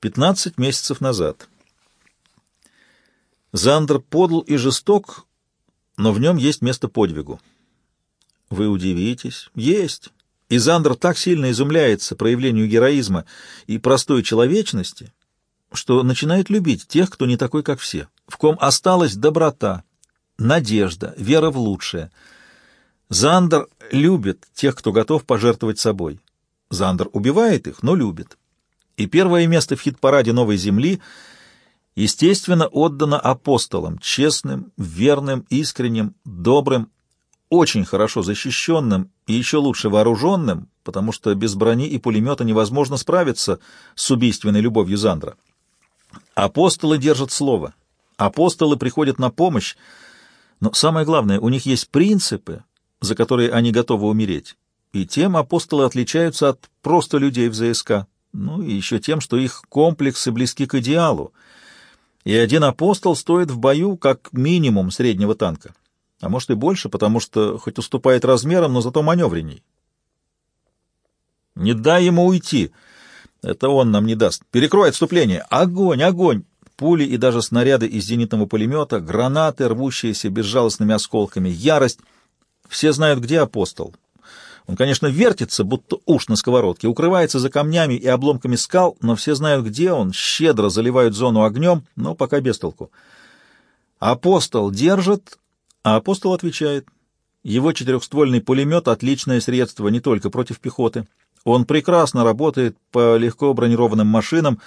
15 месяцев назад. Зандер подл и жесток, но в нем есть место подвигу. Вы удивитесь. Есть. И Зандер так сильно изумляется проявлению героизма и простой человечности, что начинает любить тех, кто не такой, как все, в ком осталась доброта, надежда, вера в лучшее. Зандер любит тех, кто готов пожертвовать собой. Зандер убивает их, но любит. И первое место в хит-параде «Новой земли» естественно отдано апостолам, честным, верным, искренним, добрым, очень хорошо защищенным и еще лучше вооруженным, потому что без брони и пулемета невозможно справиться с убийственной любовью Зандра. Апостолы держат слово. Апостолы приходят на помощь, но самое главное, у них есть принципы, за которые они готовы умереть. И тем апостолы отличаются от просто людей в ЗСК. Ну и еще тем, что их комплексы близки к идеалу. И один апостол стоит в бою как минимум среднего танка. А может и больше, потому что хоть уступает размером, но зато маневренней. «Не дай ему уйти!» Это он нам не даст. Перекрой отступление! Огонь! Огонь! Пули и даже снаряды из зенитного пулемета, гранаты, рвущиеся безжалостными осколками, ярость. Все знают, где апостол. Он, конечно, вертится, будто уж на сковородке, укрывается за камнями и обломками скал, но все знают, где он, щедро заливают зону огнем, но пока без толку. Апостол держит, а апостол отвечает. Его четырехствольный пулемет — отличное средство не только против пехоты. Он прекрасно работает по легко бронированным машинам,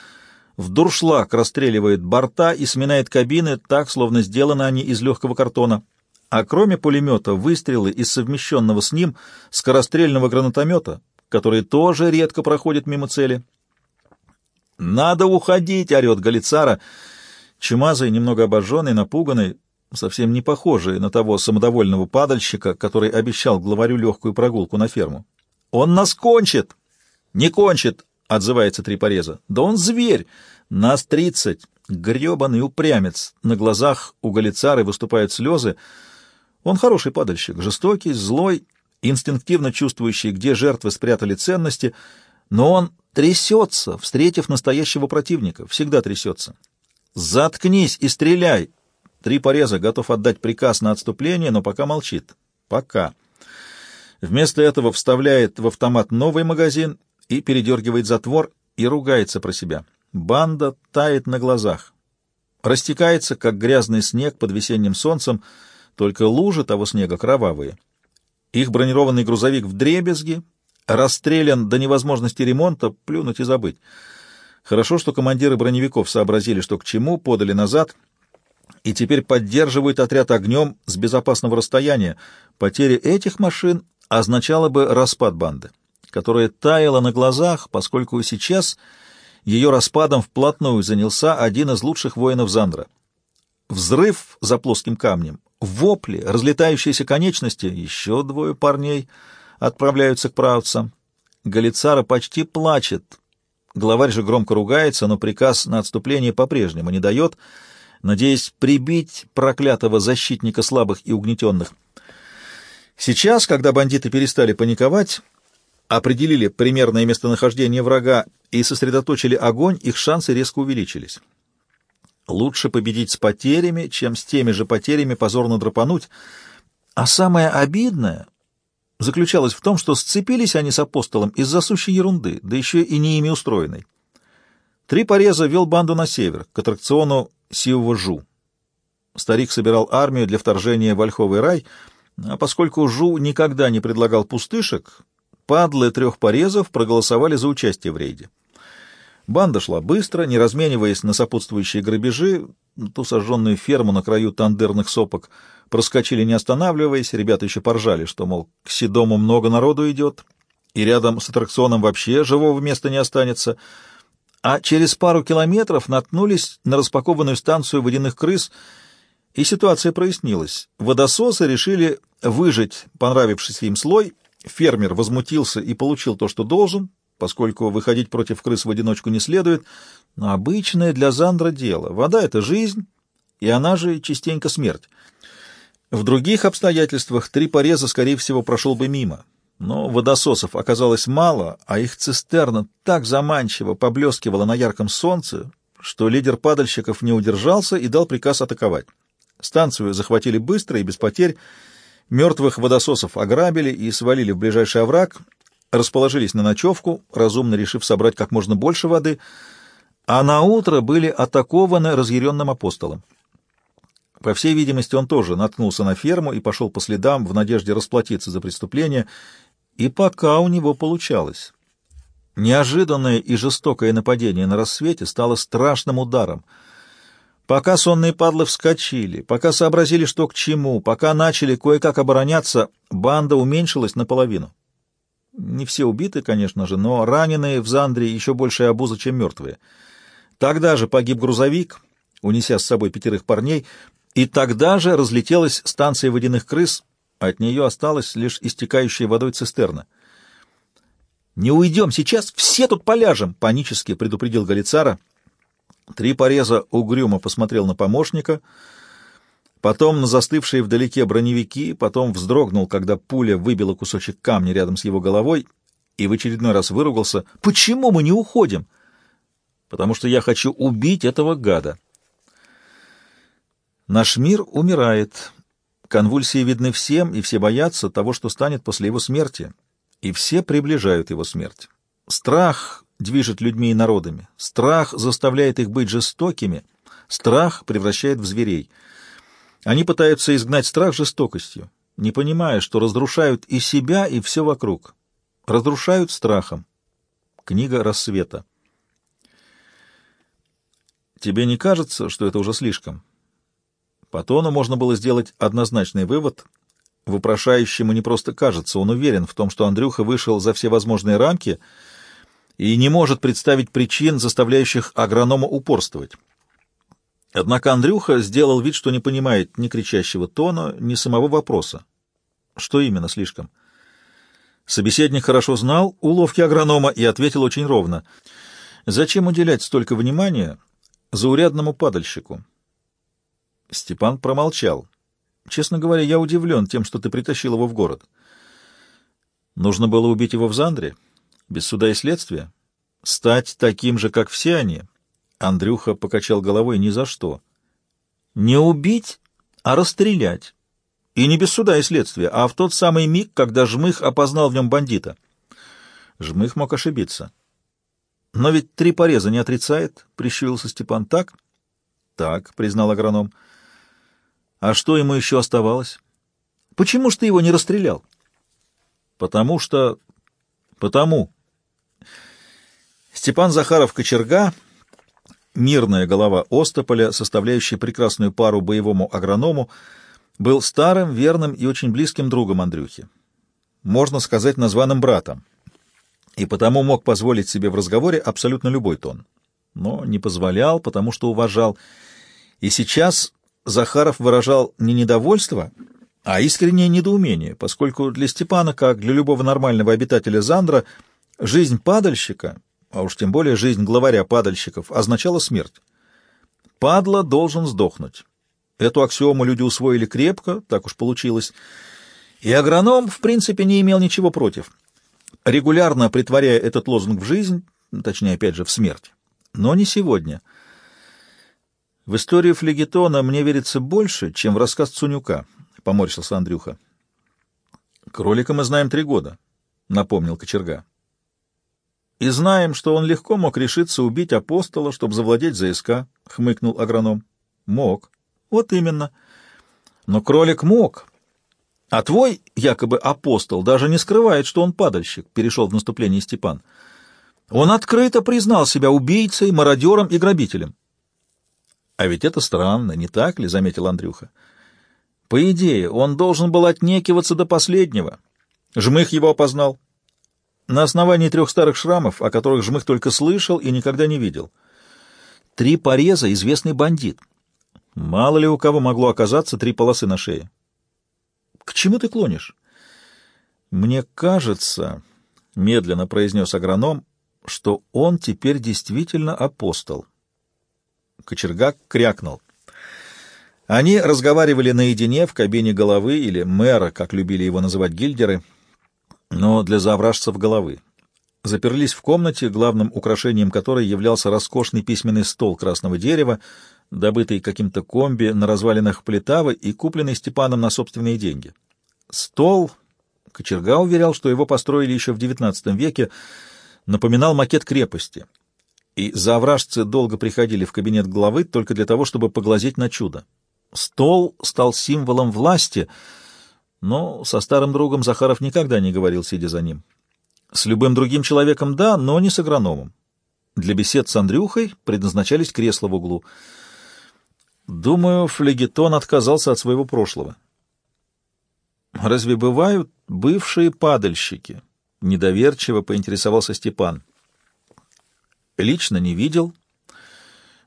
в дуршлаг расстреливает борта и сминает кабины так, словно сделаны они из легкого картона. А кроме пулемета, выстрелы из совмещенного с ним скорострельного гранатомета, который тоже редко проходит мимо цели. «Надо уходить!» — орет Галицара. Чумазый, немного обожженный, напуганный, совсем не похожий на того самодовольного падальщика, который обещал главарю легкую прогулку на ферму. «Он нас кончит!» «Не кончит!» — отзывается три пореза. «Да он зверь! Нас тридцать! Гребаный упрямец!» На глазах у Галицары выступают слезы. Он хороший падальщик, жестокий, злой, инстинктивно чувствующий, где жертвы спрятали ценности, но он трясется, встретив настоящего противника, всегда трясется. «Заткнись и стреляй!» Три пореза готов отдать приказ на отступление, но пока молчит. Пока. Вместо этого вставляет в автомат новый магазин и передергивает затвор и ругается про себя. Банда тает на глазах. Растекается, как грязный снег под весенним солнцем, только лужи того снега кровавые. Их бронированный грузовик в дребезги, расстрелян до невозможности ремонта, плюнуть и забыть. Хорошо, что командиры броневиков сообразили, что к чему, подали назад и теперь поддерживают отряд огнем с безопасного расстояния. Потеря этих машин означало бы распад банды, которая таяла на глазах, поскольку сейчас ее распадом вплотную занялся один из лучших воинов Зандра. Взрыв за плоским камнем, вопли, разлетающиеся конечности, еще двое парней отправляются к правцам. Галицара почти плачет. Главарь же громко ругается, но приказ на отступление по-прежнему не дает, надеясь прибить проклятого защитника слабых и угнетенных. Сейчас, когда бандиты перестали паниковать, определили примерное местонахождение врага и сосредоточили огонь, их шансы резко увеличились. Лучше победить с потерями, чем с теми же потерями позорно драпануть. А самое обидное заключалось в том, что сцепились они с апостолом из-за сущей ерунды, да еще и не ими устроенной. Три пореза вел банду на север, к аттракциону Сивого Жу. Старик собирал армию для вторжения в Ольховый рай — а поскольку Жу никогда не предлагал пустышек, падлы трех порезов проголосовали за участие в рейде. Банда шла быстро, не размениваясь на сопутствующие грабежи, ту сожженную ферму на краю тандерных сопок. Проскочили не останавливаясь, ребята еще поржали, что, мол, к Седому много народу идет, и рядом с аттракционом вообще живого места не останется, а через пару километров наткнулись на распакованную станцию водяных крыс — и ситуация прояснилась. Водососы решили выжать понравившийся им слой, фермер возмутился и получил то, что должен, поскольку выходить против крыс в одиночку не следует, но обычное для Зандра дело. Вода — это жизнь, и она же частенько смерть. В других обстоятельствах три пореза, скорее всего, прошел бы мимо. Но водососов оказалось мало, а их цистерна так заманчиво поблескивала на ярком солнце, что лидер падальщиков не удержался и дал приказ атаковать. Станцию захватили быстро и без потерь, мертвых водососов ограбили и свалили в ближайший овраг, расположились на ночевку, разумно решив собрать как можно больше воды, а на утро были атакованы разъяренным апостолом. По всей видимости, он тоже наткнулся на ферму и пошел по следам в надежде расплатиться за преступление, и пока у него получалось. Неожиданное и жестокое нападение на рассвете стало страшным ударом. Пока сонные падлы вскочили, пока сообразили, что к чему, пока начали кое-как обороняться, банда уменьшилась наполовину. Не все убиты, конечно же, но раненые в Зандре еще большая обуза, чем мертвые. Тогда же погиб грузовик, унеся с собой пятерых парней, и тогда же разлетелась станция водяных крыс, от нее осталась лишь истекающая водой цистерна. «Не уйдем сейчас, все тут поляжем!» — панически предупредил Галицара. Три пореза угрюмо посмотрел на помощника, потом на застывшие вдалеке броневики, потом вздрогнул, когда пуля выбила кусочек камня рядом с его головой и в очередной раз выругался. «Почему мы не уходим?» «Потому что я хочу убить этого гада». Наш мир умирает. Конвульсии видны всем, и все боятся того, что станет после его смерти и все приближают его смерть. Страх движет людьми и народами, страх заставляет их быть жестокими, страх превращает в зверей. Они пытаются изгнать страх жестокостью, не понимая, что разрушают и себя, и все вокруг. Разрушают страхом. Книга рассвета. Тебе не кажется, что это уже слишком? По тону можно было сделать однозначный вывод — Вопрошающему не просто кажется, он уверен в том, что Андрюха вышел за все возможные рамки и не может представить причин, заставляющих агронома упорствовать. Однако Андрюха сделал вид, что не понимает ни кричащего тона, ни самого вопроса. Что именно слишком? Собеседник хорошо знал уловки агронома и ответил очень ровно. «Зачем уделять столько внимания заурядному падальщику?» Степан промолчал. Честно говоря, я удивлен тем, что ты притащил его в город. Нужно было убить его в Зандре, без суда и следствия. Стать таким же, как все они. Андрюха покачал головой ни за что. Не убить, а расстрелять. И не без суда и следствия, а в тот самый миг, когда Жмых опознал в нем бандита. Жмых мог ошибиться. Но ведь три пореза не отрицает, — прищурился Степан. Так? Так, — признал агроном. — а что ему еще оставалось? Почему ж ты его не расстрелял? Потому что... Потому. Степан Захаров-Кочерга, мирная голова Остополя, составляющая прекрасную пару боевому агроному, был старым, верным и очень близким другом Андрюхи. Можно сказать, названным братом. И потому мог позволить себе в разговоре абсолютно любой тон. Но не позволял, потому что уважал. И сейчас Захаров выражал не недовольство, а искреннее недоумение, поскольку для Степана, как для любого нормального обитателя Зандра, жизнь падальщика, а уж тем более жизнь главаря падальщиков, означала смерть. Падла должен сдохнуть. Эту аксиому люди усвоили крепко, так уж получилось. И агроном, в принципе, не имел ничего против, регулярно притворяя этот лозунг в жизнь, точнее, опять же, в смерть. Но не сегодня — в историю флегетона мне верится больше, чем в рассказ Цунюка, — поморщился Андрюха. — Кролика мы знаем три года, — напомнил кочерга. — И знаем, что он легко мог решиться убить апостола, чтобы завладеть ЗСК, — хмыкнул агроном. — Мог. — Вот именно. Но кролик мог. А твой, якобы апостол, даже не скрывает, что он падальщик, — перешел в наступление Степан. Он открыто признал себя убийцей, мародером и грабителем. А ведь это странно, не так ли, — заметил Андрюха. По идее, он должен был отнекиваться до последнего. Жмых его опознал. На основании трех старых шрамов, о которых Жмых только слышал и никогда не видел. Три пореза — известный бандит. Мало ли у кого могло оказаться три полосы на шее. К чему ты клонишь? Мне кажется, — медленно произнес агроном, — что он теперь действительно апостол. Кочергак крякнул. Они разговаривали наедине в кабине головы или мэра, как любили его называть гильдеры. Но для завражцев головы. Заперлись в комнате, главным украшением которой являлся роскошный письменный стол красного дерева, добытый каким-то комби на развалинах Плетавы и купленный Степаном на собственные деньги. Стол, Кочерга уверял, что его построили еще в XIX веке, напоминал макет крепости, и завражцы долго приходили в кабинет главы только для того, чтобы поглазеть на чудо. Стол стал символом власти, но со старым другом Захаров никогда не говорил, сидя за ним. С любым другим человеком — да, но не с агрономом. Для бесед с Андрюхой предназначались кресла в углу. Думаю, флегетон отказался от своего прошлого. «Разве бывают бывшие падальщики?» — недоверчиво поинтересовался Степан. «Лично не видел,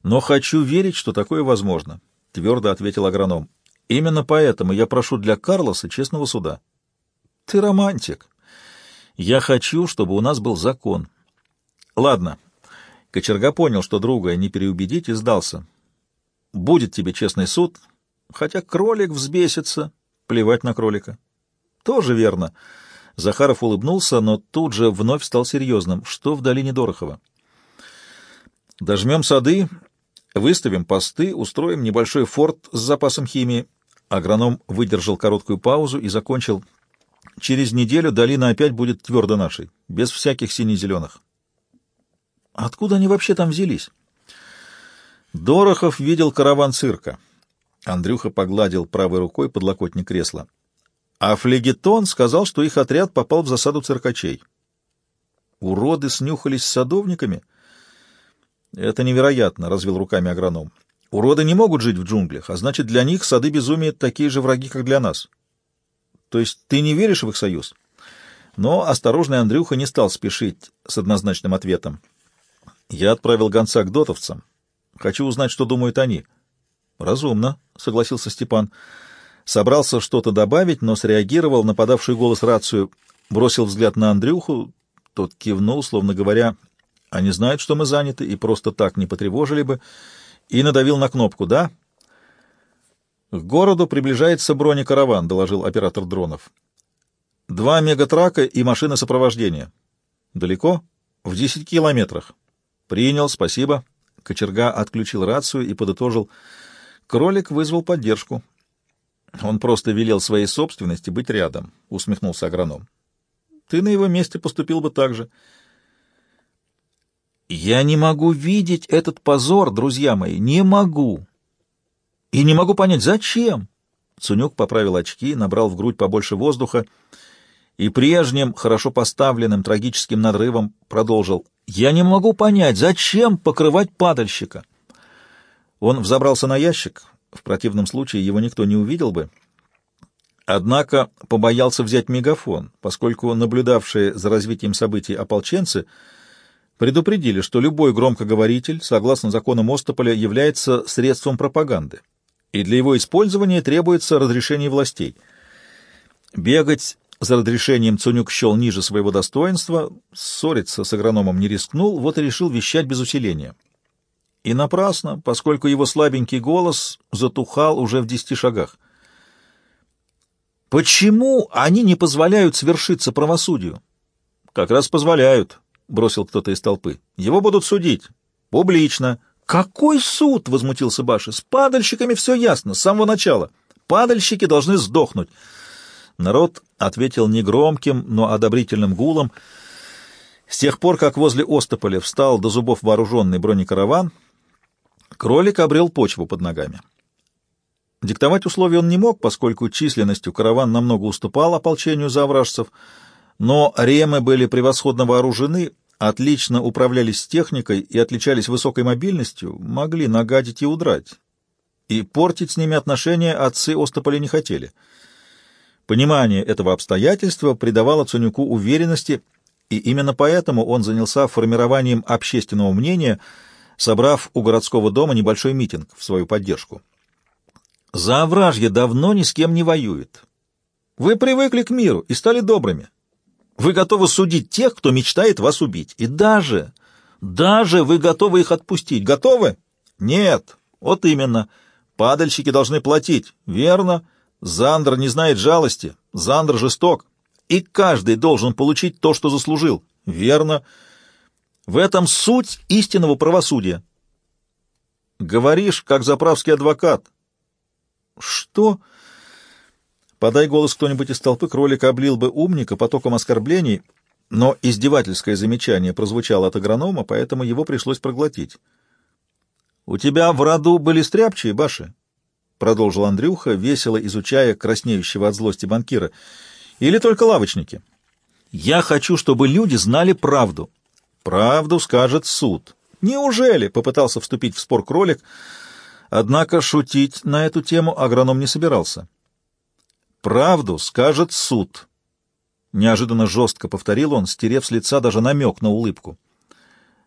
но хочу верить, что такое возможно», — твердо ответил агроном. «Именно поэтому я прошу для Карлоса честного суда». «Ты романтик. Я хочу, чтобы у нас был закон». «Ладно». Кочерга понял, что друга не переубедить, и сдался. «Будет тебе честный суд, хотя кролик взбесится, Плевать на кролика. Тоже верно. Захаров улыбнулся, но тут же вновь стал серьезным. Что в долине Дорохова? Дожмем сады, выставим посты, устроим небольшой форт с запасом химии. Агроном выдержал короткую паузу и закончил. Через неделю долина опять будет твердо нашей, без всяких сине-зеленых. Откуда они вообще там взялись? Дорохов видел караван цирка. Андрюха погладил правой рукой подлокотник кресла. А флегетон сказал, что их отряд попал в засаду циркачей. Уроды снюхались с садовниками? Это невероятно, — развел руками агроном. Уроды не могут жить в джунглях, а значит, для них сады безумия такие же враги, как для нас. То есть ты не веришь в их союз? Но осторожный Андрюха не стал спешить с однозначным ответом. Я отправил гонца к дотовцам. Хочу узнать, что думают они. —— Разумно, — согласился Степан. Собрался что-то добавить, но среагировал на подавший голос рацию, бросил взгляд на Андрюху, тот кивнул, словно говоря, они знают, что мы заняты, и просто так не потревожили бы, и надавил на кнопку «Да». «К городу приближается бронекараван», — доложил оператор дронов. «Два мегатрака и машина сопровождения». «Далеко?» «В десять километрах». «Принял, спасибо». Кочерга отключил рацию и подытожил — Кролик вызвал поддержку. Он просто велел своей собственности быть рядом, — усмехнулся агроном. Ты на его месте поступил бы так же. Я не могу видеть этот позор, друзья мои, не могу. И не могу понять, зачем. Цунюк поправил очки, набрал в грудь побольше воздуха и прежним, хорошо поставленным трагическим надрывом продолжил. Я не могу понять, зачем покрывать падальщика. Он взобрался на ящик, в противном случае его никто не увидел бы. Однако побоялся взять мегафон, поскольку наблюдавшие за развитием событий ополченцы предупредили, что любой громкоговоритель, согласно законам Остополя, является средством пропаганды, и для его использования требуется разрешение властей. Бегать за разрешением Цунюк счел ниже своего достоинства, ссориться с агрономом не рискнул, вот и решил вещать без усиления. И напрасно, поскольку его слабенький голос затухал уже в десяти шагах. «Почему они не позволяют свершиться правосудию?» «Как раз позволяют», — бросил кто-то из толпы. «Его будут судить. Публично». «Какой суд?» — возмутился Баша. «С падальщиками все ясно, с самого начала. Падальщики должны сдохнуть». Народ ответил негромким, но одобрительным гулом. С тех пор, как возле Остополя встал до зубов вооруженный бронекараван, Кролик обрел почву под ногами. Диктовать условия он не мог, поскольку численностью караван намного уступал ополчению завражцев, но ремы были превосходно вооружены, отлично управлялись техникой и отличались высокой мобильностью, могли нагадить и удрать. И портить с ними отношения отцы Остополя не хотели. Понимание этого обстоятельства придавало Цунюку уверенности, и именно поэтому он занялся формированием общественного мнения – собрав у городского дома небольшой митинг в свою поддержку. Заовражье давно ни с кем не воюет. Вы привыкли к миру и стали добрыми. Вы готовы судить тех, кто мечтает вас убить. И даже, даже вы готовы их отпустить. Готовы? Нет. Вот именно. Падальщики должны платить. Верно. Зандр не знает жалости. Зандр жесток. и каждый должен получить то, что заслужил. Верно. В этом суть истинного правосудия. Говоришь, как заправский адвокат. Что? Подай голос кто-нибудь из толпы, кролик облил бы умника потоком оскорблений, но издевательское замечание прозвучало от агронома, поэтому его пришлось проглотить. «У тебя в роду были стряпчие, Баши?» — продолжил Андрюха, весело изучая краснеющего от злости банкира. «Или только лавочники?» «Я хочу, чтобы люди знали правду». «Правду скажет суд». «Неужели?» — попытался вступить в спор кролик. Однако шутить на эту тему агроном не собирался. «Правду скажет суд», — неожиданно жестко повторил он, стерев с лица даже намек на улыбку.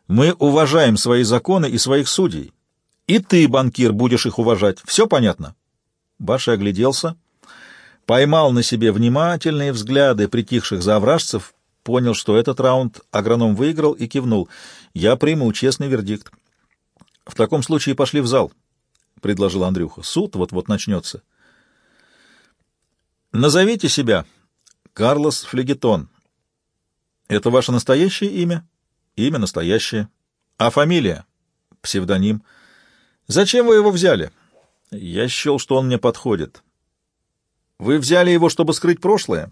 «Мы уважаем свои законы и своих судей. И ты, банкир, будешь их уважать. Все понятно?» Баша огляделся, поймал на себе внимательные взгляды притихших завражцев, понял, что этот раунд агроном выиграл и кивнул. «Я приму честный вердикт». «В таком случае пошли в зал», — предложил Андрюха. «Суд вот-вот начнется». Назовите себя. Карлос Флегетон. Это ваше настоящее имя? Имя настоящее. А фамилия? Псевдоним. Зачем вы его взяли? Я счел, что он мне подходит. Вы взяли его, чтобы скрыть прошлое?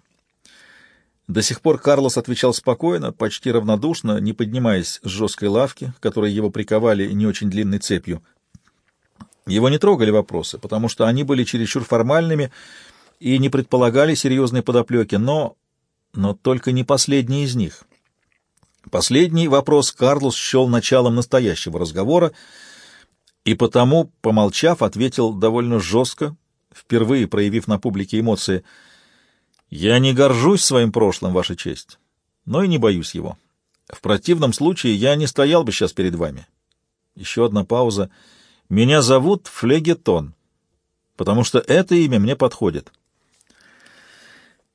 До сих пор Карлос отвечал спокойно, почти равнодушно, не поднимаясь с жесткой лавки, которой его приковали не очень длинной цепью. Его не трогали вопросы, потому что они были чересчур формальными и не предполагали серьезной подоплеки, но... но только не последний из них. Последний вопрос Карлос счел началом настоящего разговора, и потому, помолчав, ответил довольно жестко, впервые проявив на публике эмоции. «Я не горжусь своим прошлым, Ваша честь, но и не боюсь его. В противном случае я не стоял бы сейчас перед вами». Еще одна пауза. «Меня зовут Флегетон, потому что это имя мне подходит».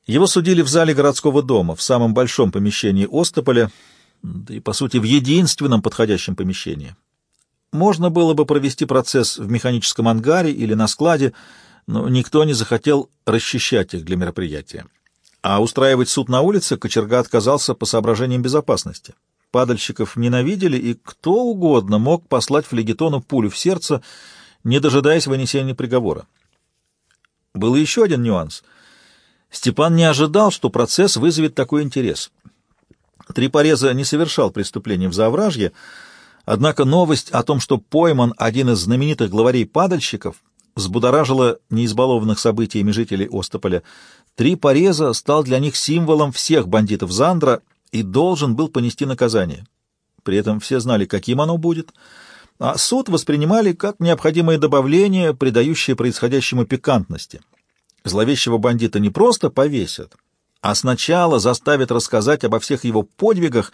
Его судили в зале городского дома, в самом большом помещении Остополя, да и, по сути, в единственном подходящем помещении. Можно было бы провести процесс в механическом ангаре или на складе, но никто не захотел расчищать их для мероприятия. А устраивать суд на улице кочерга отказался по соображениям безопасности. Падальщиков ненавидели, и кто угодно мог послать флегетону пулю в сердце, не дожидаясь вынесения приговора. Был еще один нюанс — Степан не ожидал, что процесс вызовет такой интерес. Трипореза не совершал преступлений в Завражье, однако новость о том, что пойман один из знаменитых главарей-падальщиков, взбудоражила неизбалованных событиями жителей Остополя. Трипореза стал для них символом всех бандитов Зандра и должен был понести наказание. При этом все знали, каким оно будет, а суд воспринимали как необходимое добавление, придающее происходящему пикантности. Зловещего бандита не просто повесят, а сначала заставят рассказать обо всех его подвигах,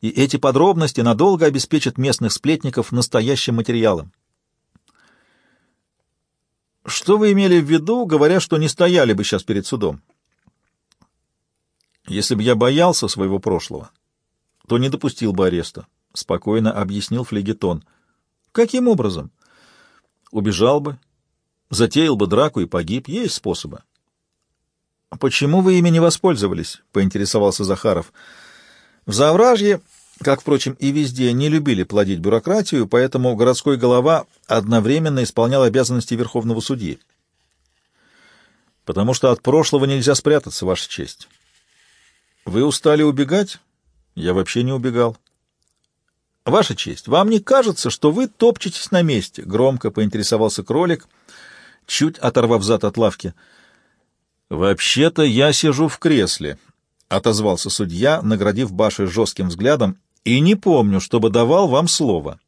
и эти подробности надолго обеспечат местных сплетников настоящим материалом. Что вы имели в виду, говоря, что не стояли бы сейчас перед судом? Если бы я боялся своего прошлого, то не допустил бы ареста, — спокойно объяснил флегетон. Каким образом? Убежал бы Затеял бы драку и погиб. Есть способы. — Почему вы ими не воспользовались? — поинтересовался Захаров. В Завражье, как, впрочем, и везде, не любили плодить бюрократию, поэтому городской голова одновременно исполнял обязанности верховного судьи. — Потому что от прошлого нельзя спрятаться, Ваша честь. — Вы устали убегать? Я вообще не убегал. — Ваша честь, вам не кажется, что вы топчетесь на месте? — громко поинтересовался кролик — чуть оторвав зад от лавки. «Вообще-то я сижу в кресле», — отозвался судья, наградив Баши жестким взглядом, «и не помню, чтобы давал вам слово».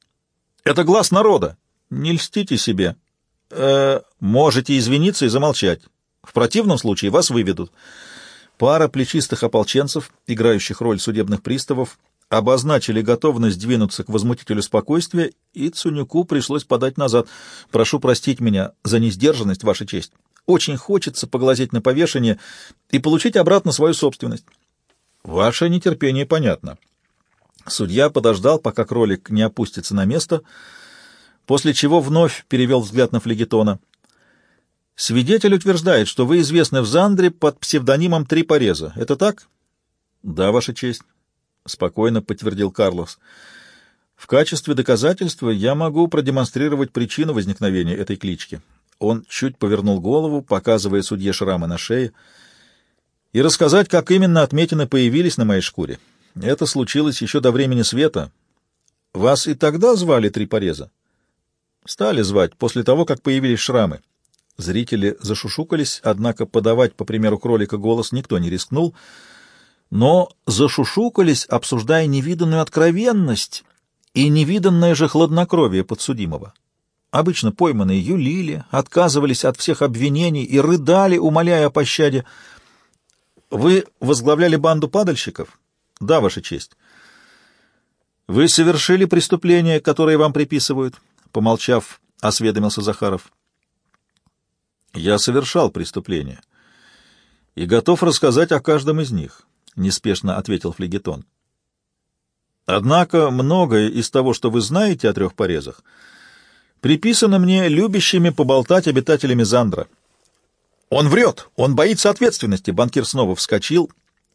«Это глаз народа. Не льстите себе. Э, можете извиниться и замолчать. В противном случае вас выведут». Пара плечистых ополченцев, играющих роль судебных приставов, обозначили готовность двинуться к возмутителю спокойствия, и Цунюку пришлось подать назад. «Прошу простить меня за несдержанность, Ваша честь. Очень хочется поглазеть на повешение и получить обратно свою собственность». «Ваше нетерпение понятно». Судья подождал, пока кролик не опустится на место, после чего вновь перевел взгляд на флегетона. Свидетель утверждает, что вы известны в Зандре под псевдонимом Три Пореза. Это так? Да, Ваша честь, — спокойно подтвердил Карлос. В качестве доказательства я могу продемонстрировать причину возникновения этой клички. Он чуть повернул голову, показывая судье шрамы на шее, и рассказать, как именно отметины появились на моей шкуре. Это случилось еще до времени света. Вас и тогда звали Три Пореза? Стали звать после того, как появились шрамы. Зрители зашушукались, однако подавать, по примеру кролика, голос никто не рискнул, но зашушукались, обсуждая невиданную откровенность и невиданное же хладнокровие подсудимого. Обычно пойманные юлили, отказывались от всех обвинений и рыдали, умоляя о пощаде. «Вы возглавляли банду падальщиков?» «Да, Ваша честь». «Вы совершили преступления, которые вам приписывают?» Помолчав, осведомился Захаров. Я совершал преступления и готов рассказать о каждом из них, неспешно ответил флегетон. Однако многое из того, что вы знаете о трех порезах, приписано мне любящими поболтать обитателями Зандра. Он врет, он боится ответственности. Банкир снова вскочил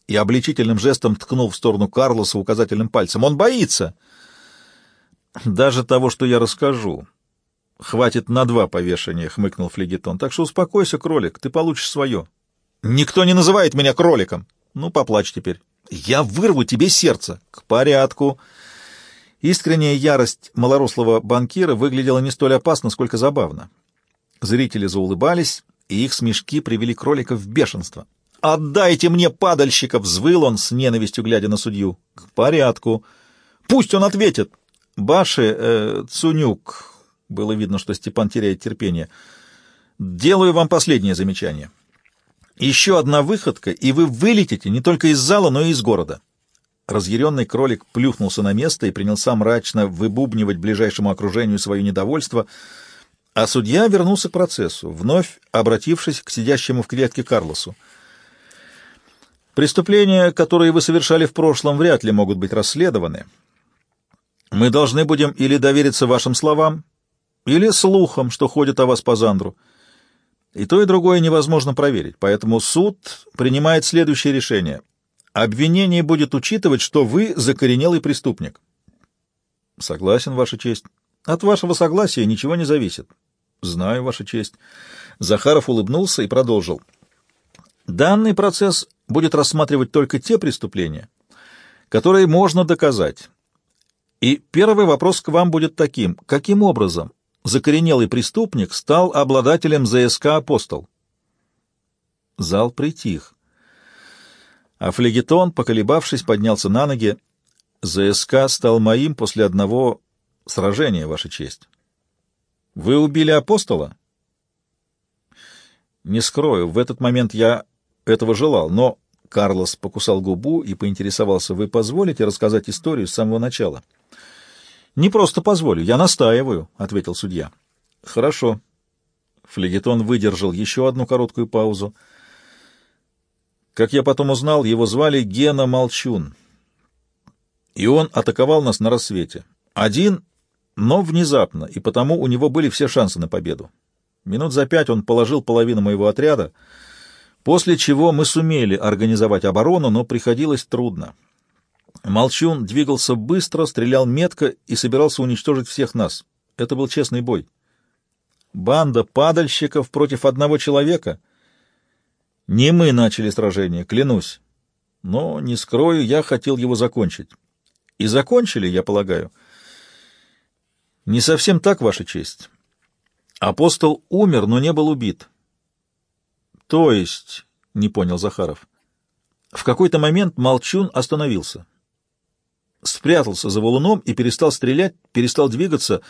и обличительным жестом ткнул в сторону Карлоса указательным пальцем. Он боится. Даже того, что я расскажу, «Хватит на два повешения», — хмыкнул флегетон. «Так что успокойся, кролик, ты получишь свое». «Никто не называет меня кроликом!» «Ну, поплачь теперь». «Я вырву тебе сердце!» «К порядку!» Искренняя ярость малорослого банкира выглядела не столь опасно, сколько забавно. Зрители заулыбались, и их смешки привели кролика в бешенство. «Отдайте мне падальщика!» — взвыл он с ненавистью, глядя на судью. «К порядку!» «Пусть он ответит!» «Баши, э, Цунюк, было видно, что Степан теряет терпение. «Делаю вам последнее замечание. Еще одна выходка, и вы вылетите не только из зала, но и из города». Разъяренный кролик плюхнулся на место и принялся мрачно выбубнивать ближайшему окружению свое недовольство, а судья вернулся к процессу, вновь обратившись к сидящему в клетке Карлосу. «Преступления, которые вы совершали в прошлом, вряд ли могут быть расследованы. Мы должны будем или довериться вашим словам, или слухом, что ходит о вас по Зандру. И то, и другое невозможно проверить, поэтому суд принимает следующее решение. Обвинение будет учитывать, что вы закоренелый преступник. Согласен, Ваша честь. От вашего согласия ничего не зависит. Знаю, Ваша честь. Захаров улыбнулся и продолжил. Данный процесс будет рассматривать только те преступления, которые можно доказать. И первый вопрос к вам будет таким. Каким образом закоренелый преступник стал обладателем ЗСК «Апостол». Зал притих. А флегетон, поколебавшись, поднялся на ноги. ЗСК стал моим после одного сражения, Ваша честь. Вы убили апостола? Не скрою, в этот момент я этого желал, но Карлос покусал губу и поинтересовался, вы позволите рассказать историю с самого начала? — «Не просто позволю, я настаиваю», — ответил судья. «Хорошо». Флегетон выдержал еще одну короткую паузу. Как я потом узнал, его звали Гена Молчун. И он атаковал нас на рассвете. Один, но внезапно, и потому у него были все шансы на победу. Минут за пять он положил половину моего отряда, после чего мы сумели организовать оборону, но приходилось трудно. Молчун двигался быстро, стрелял метко и собирался уничтожить всех нас. Это был честный бой. Банда падальщиков против одного человека. Не мы начали сражение, клянусь. Но, не скрою, я хотел его закончить. И закончили, я полагаю. Не совсем так, Ваша честь. Апостол умер, но не был убит. То есть, не понял Захаров. В какой-то момент Молчун остановился спрятался за валуном и перестал стрелять, перестал двигаться.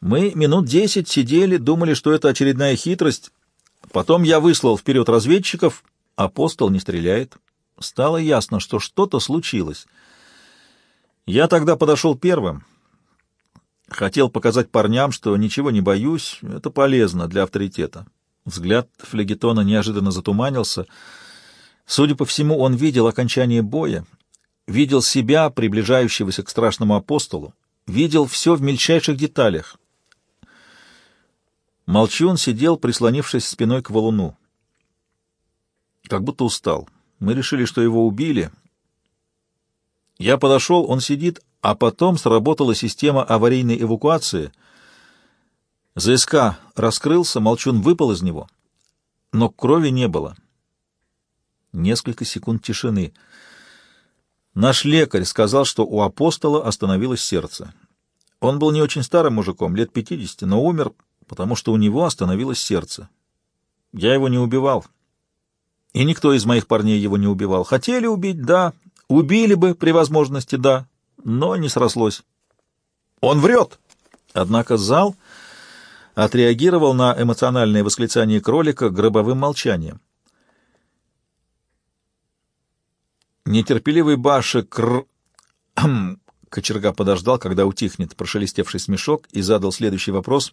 Мы минут десять сидели, думали, что это очередная хитрость. Потом я выслал вперед разведчиков, апостол не стреляет. Стало ясно, что что-то случилось. Я тогда подошел первым. Хотел показать парням, что ничего не боюсь, это полезно для авторитета. Взгляд флегетона неожиданно затуманился. Судя по всему, он видел окончание боя видел себя, приближающегося к страшному апостолу, видел все в мельчайших деталях. Молчун сидел, прислонившись спиной к валуну. Как будто устал. Мы решили, что его убили. Я подошел, он сидит, а потом сработала система аварийной эвакуации. ЗСК раскрылся, Молчун выпал из него, но крови не было. Несколько секунд тишины. Наш лекарь сказал, что у апостола остановилось сердце. Он был не очень старым мужиком, лет пятидесяти, но умер, потому что у него остановилось сердце. Я его не убивал. И никто из моих парней его не убивал. Хотели убить, да. Убили бы при возможности, да. Но не срослось. Он врет. Однако зал отреагировал на эмоциональное восклицание кролика гробовым молчанием. Нетерпеливый Баша кр... Кочерга подождал, когда утихнет прошелестевший смешок, и задал следующий вопрос.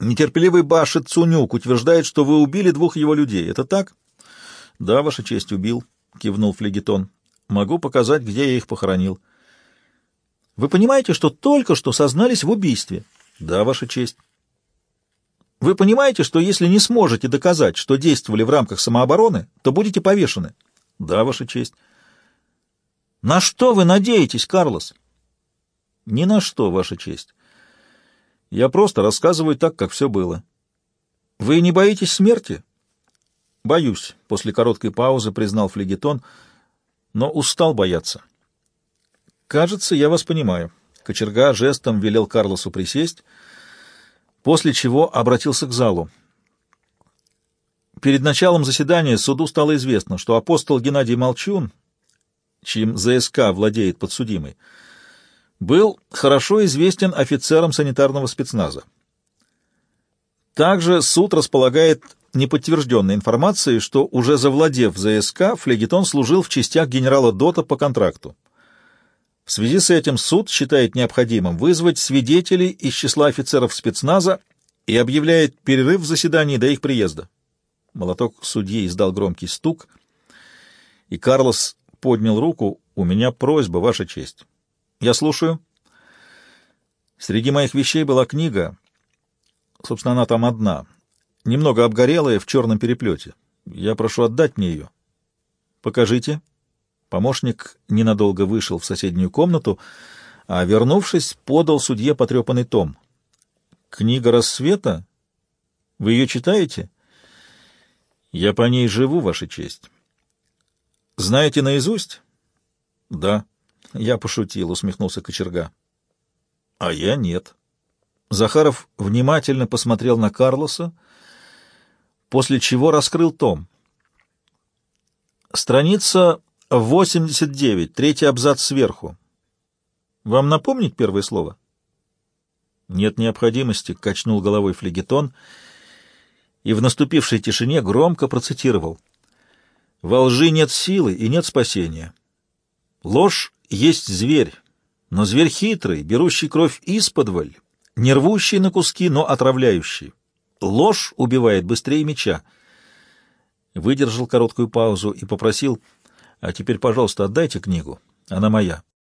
«Нетерпеливый Баша Цунюк утверждает, что вы убили двух его людей. Это так?» «Да, Ваша честь, убил», — кивнул флегетон. «Могу показать, где я их похоронил». «Вы понимаете, что только что сознались в убийстве?» «Да, Ваша честь». «Вы понимаете, что если не сможете доказать, что действовали в рамках самообороны, то будете повешены?» «Да, Ваша честь». На что вы надеетесь, Карлос? Ни на что, Ваша честь. Я просто рассказываю так, как все было. Вы не боитесь смерти? Боюсь, после короткой паузы признал флегетон, но устал бояться. Кажется, я вас понимаю. Кочерга жестом велел Карлосу присесть, после чего обратился к залу. Перед началом заседания суду стало известно, что апостол Геннадий Молчун чьим ЗСК владеет подсудимый, был хорошо известен офицерам санитарного спецназа. Также суд располагает неподтвержденной информацией, что, уже завладев ЗСК, флегетон служил в частях генерала Дота по контракту. В связи с этим суд считает необходимым вызвать свидетелей из числа офицеров спецназа и объявляет перерыв в заседании до их приезда. Молоток судьи издал громкий стук, и Карлос поднял руку. «У меня просьба, Ваша честь». «Я слушаю». Среди моих вещей была книга. Собственно, она там одна. Немного обгорелая, в черном переплете. Я прошу отдать мне ее. «Покажите». Помощник ненадолго вышел в соседнюю комнату, а, вернувшись, подал судье потрепанный том. «Книга рассвета? Вы ее читаете?» «Я по ней живу, Ваша честь». Знаете наизусть? Да. Я пошутил, усмехнулся кочерга. А я нет. Захаров внимательно посмотрел на Карлоса, после чего раскрыл том. Страница 89, третий абзац сверху. Вам напомнить первое слово? Нет необходимости, качнул головой флегетон и в наступившей тишине громко процитировал. Во лжи нет силы и нет спасения. Ложь есть зверь, но зверь хитрый, берущий кровь из-под не рвущий на куски, но отравляющий. Ложь убивает быстрее меча. Выдержал короткую паузу и попросил, а теперь, пожалуйста, отдайте книгу, она моя.